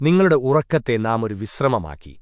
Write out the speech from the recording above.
നിങ്ങളുടെ ഉറക്കത്തെ നാം ഒരു വിശ്രമമാക്കി.